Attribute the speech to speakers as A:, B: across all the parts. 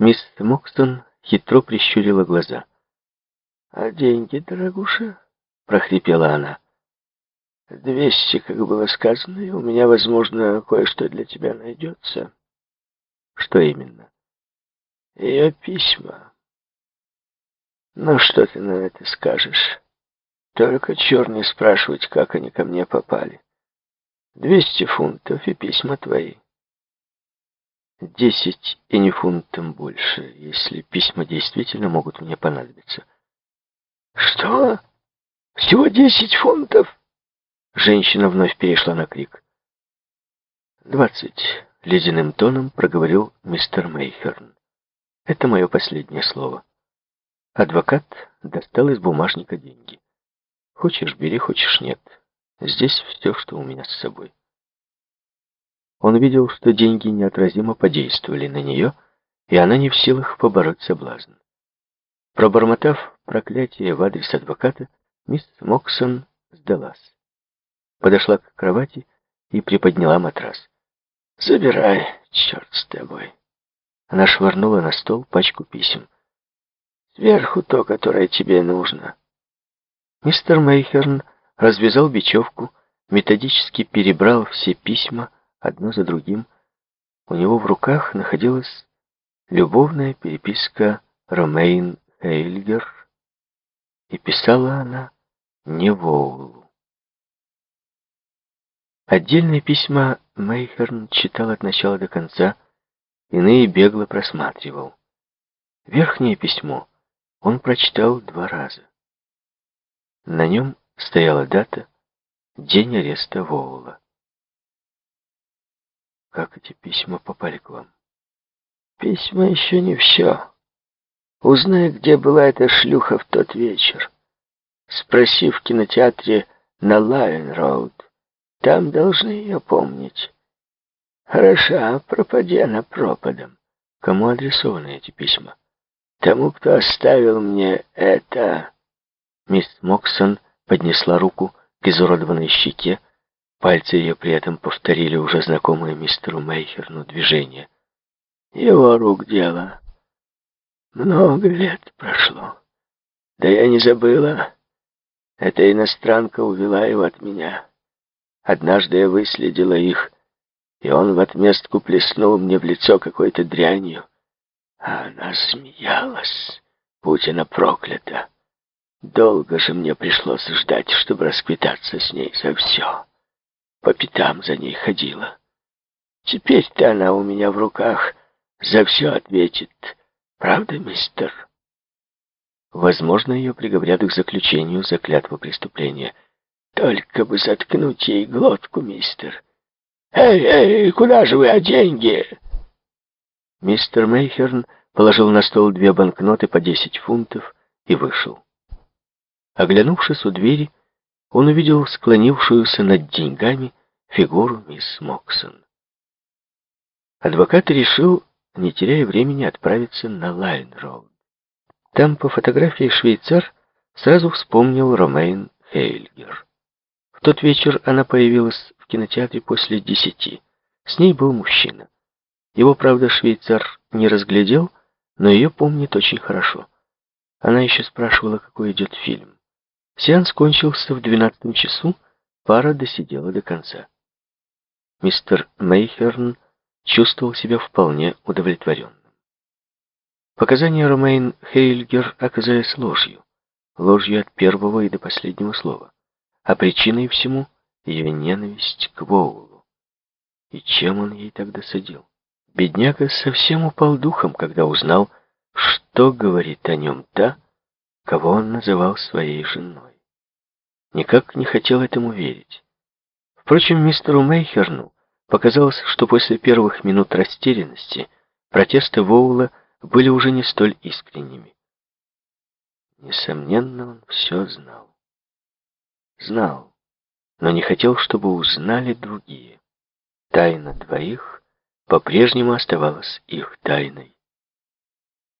A: Мисс Мокстон хитро прищурила глаза. «А деньги, дорогуша?» — прохрипела она. «Двести, как было сказано, и у меня, возможно, кое-что для тебя найдется». «Что именно?» «Ее письма». «Ну, что ты на это скажешь? Только черный спрашивать, как они ко мне попали. Двести фунтов и письма твои». Десять и не фунтом больше, если письма действительно могут мне понадобиться. Что? Всего десять фунтов? Женщина вновь перешла на крик. Двадцать. Ледяным тоном проговорил мистер Мейхерн. Это мое последнее слово. Адвокат достал из бумажника деньги. Хочешь, бери, хочешь, нет. Здесь все, что у меня с собой. Он видел, что деньги неотразимо подействовали на нее, и она не в силах побороть соблазн. Пробормотав проклятие в адрес адвоката, мисс Моксон сдалась. Подошла к кровати и приподняла матрас. «Забирай, черт с тобой!» Она швырнула на стол пачку писем. «Сверху то, которое тебе нужно». Мистер Мейхерн развязал бечевку, методически перебрал все письма, одно за другим, у него в руках находилась любовная переписка Ромейн Хейльгер, и писала она не Воулу. Отдельные письма Мейхерн читал от начала до конца, иные бегло просматривал. Верхнее письмо он прочитал два раза. На нем стояла дата, день ареста Воула. Как эти письма попали к вам? Письма еще не все. Узнай, где была эта шлюха в тот вечер. Спроси в кинотеатре на Лайн-Роуд. Там должны ее помнить. Хороша, пропади она пропадом. Кому адресованы эти письма? Тому, кто оставил мне это... Мисс Моксон поднесла руку к изуродованной щеке, Пальцы ее при этом повторили уже знакомое мистеру Мейхерну движение. Его рук дело. Много лет прошло. Да я не забыла. Эта иностранка увела его от меня. Однажды я выследила их, и он в отместку плеснул мне в лицо какой-то дрянью. А она смеялась, будь проклята. Долго же мне пришлось ждать, чтобы расквитаться с ней за все по пятам за ней ходила. Теперь-то она у меня в руках за все ответит. Правда, мистер? Возможно, ее приговорят к заключению за клятву преступления. Только бы заткнуть ей глотку, мистер. Эй, эй, куда же вы, а деньги? Мистер Мейхерн положил на стол две банкноты по десять фунтов и вышел. Оглянувшись у двери, он увидел склонившуюся над деньгами фигуру мисс Моксон. Адвокат решил, не теряя времени, отправиться на Лайн-Роуд. Там по фотографии швейцар сразу вспомнил Ромейн Хейльгер. В тот вечер она появилась в кинотеатре после десяти. С ней был мужчина. Его, правда, швейцар не разглядел, но ее помнит очень хорошо. Она еще спрашивала, какой идет фильм. Сеанс кончился в двенадцатом часу, пара досидела до конца. Мистер Мейхерн чувствовал себя вполне удовлетворенным. Показания Ромейн Хейльгер оказались ложью. Ложью от первого и до последнего слова. А причиной всему ее ненависть к Воулу. И чем он ей тогда садил? Бедняга совсем упал духом, когда узнал, что говорит о нем та, кого он называл своей женой никак не хотел этому верить. Впрочем, мистеру Мейхерну показалось, что после первых минут растерянности протесты Воула были уже не столь искренними. Несомненно, он все знал. Знал, но не хотел, чтобы узнали другие. Тайна двоих по-прежнему оставалась их тайной.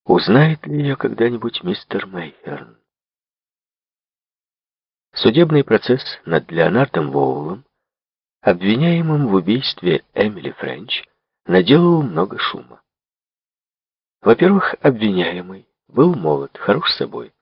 A: Узнает ли ее когда-нибудь мистер Мейхерн? Судебный процесс над Леонардом Воулом, обвиняемым в убийстве Эмили Френч, наделал много шума. Во-первых, обвиняемый был молод, хорош собой.